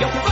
We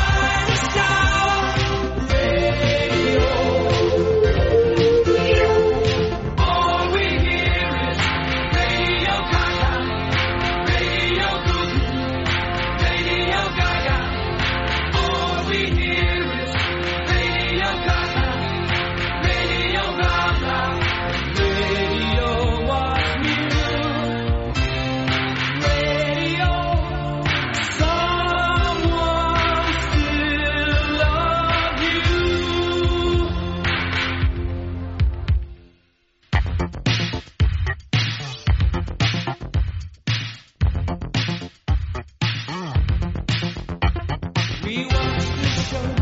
show.